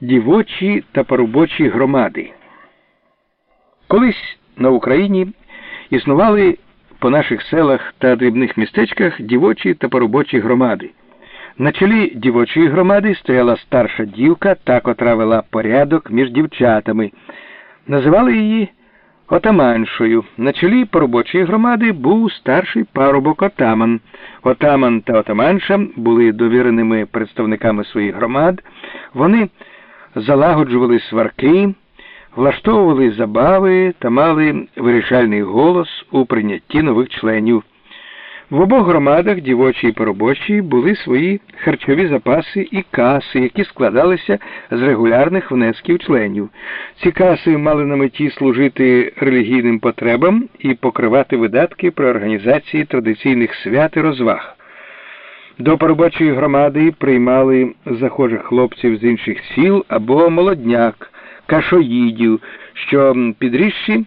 Дівочі та поробочі громади. Колись на Україні існували по наших селах та дрібних містечках дівочі та поробочі громади. На чолі дівочої громади стояла старша дівка, та котра вела порядок між дівчатами. Називали її отаманшою. На чолі поробочої громади був старший парубок отаман. Отаман та отаманша були довіреними представниками своїх громад. Вони залагоджували сварки, влаштовували забави та мали вирішальний голос у прийнятті нових членів. В обох громадах, дівочій і поробочій, були свої харчові запаси і каси, які складалися з регулярних внесків членів. Ці каси мали на меті служити релігійним потребам і покривати видатки при організації традиційних свят і розваг. До поробочої громади приймали захожих хлопців з інших сіл або молодняк, кашоїдів, що підріжчі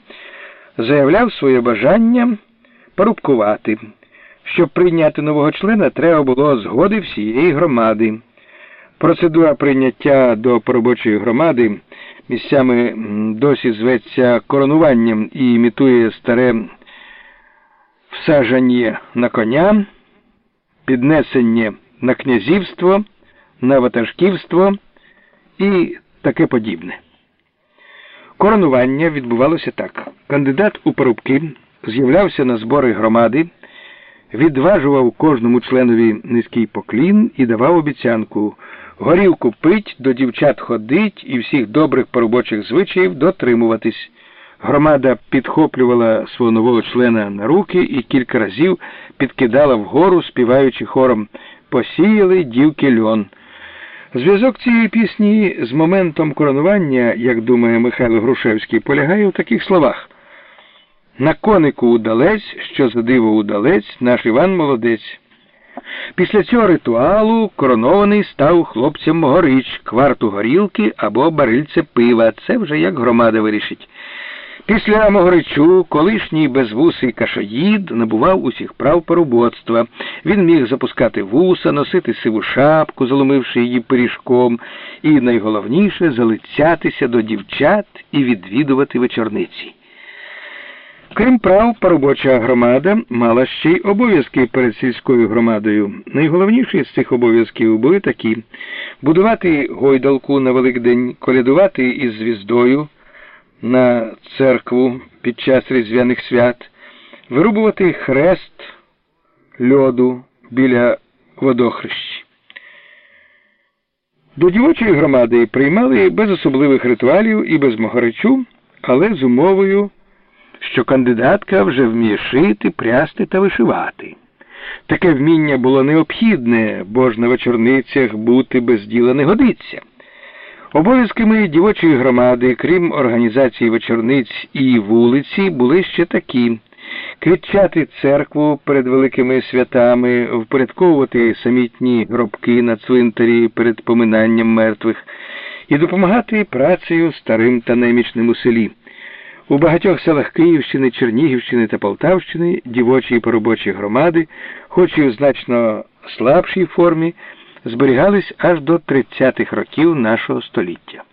заявляв своє бажання порубкувати. Щоб прийняти нового члена, треба було згоди всієї громади. Процедура прийняття до поробочої громади місцями досі зветься коронуванням і імітує старе всажання на коня, піднесення на князівство, на ватажківство і таке подібне. Коронування відбувалося так. Кандидат у порубки з'являвся на збори громади відважував кожному членові низький поклін і давав обіцянку горілку пить, до дівчат ходить і всіх добрих поробочих звичаїв дотримуватись. Громада підхоплювала свого нового члена на руки і кілька разів підкидала вгору, співаючи хором Посіяли дівки льон. Зв'язок цієї пісні з моментом коронування, як думає Михайло Грушевський, полягає у таких словах. На конику удалець, що за диво удалець, наш Іван молодець. Після цього ритуалу коронований став хлопцям Могорич, кварту горілки або барильце пива. Це вже як громада вирішить. Після Могоричу колишній безвусий кашоїд набував усіх прав поробоцтва. Він міг запускати вуса, носити сиву шапку, заломивши її пиріжком, і найголовніше залицятися до дівчат і відвідувати вечорниці. Крім прав, поробоча громада мала ще й обов'язки перед сільською громадою. Найголовніші з цих обов'язків були такі: будувати гойдалку на Великдень, колядувати із звіздою на церкву під час різдвяних свят, вирубувати хрест льоду біля водохрещі. До дівочої громади приймали без особливих ритуалів і без могоричу, але з умовою що кандидатка вже вміє шити, прясти та вишивати. Таке вміння було необхідне, бо ж на вечорницях бути без діла не годиться. Обов'язками дівочої громади, крім організації вечорниць і вулиці, були ще такі квітчати церкву перед великими святами, впорядковувати самітні гробки на цвинтарі перед поминанням мертвих і допомагати працею старим та немічним у селі. У багатьох селах Київщини, Чернігівщини та Полтавщини дівочі і поробочі громади, хоч і у значно слабшій формі, зберігались аж до 30-х років нашого століття.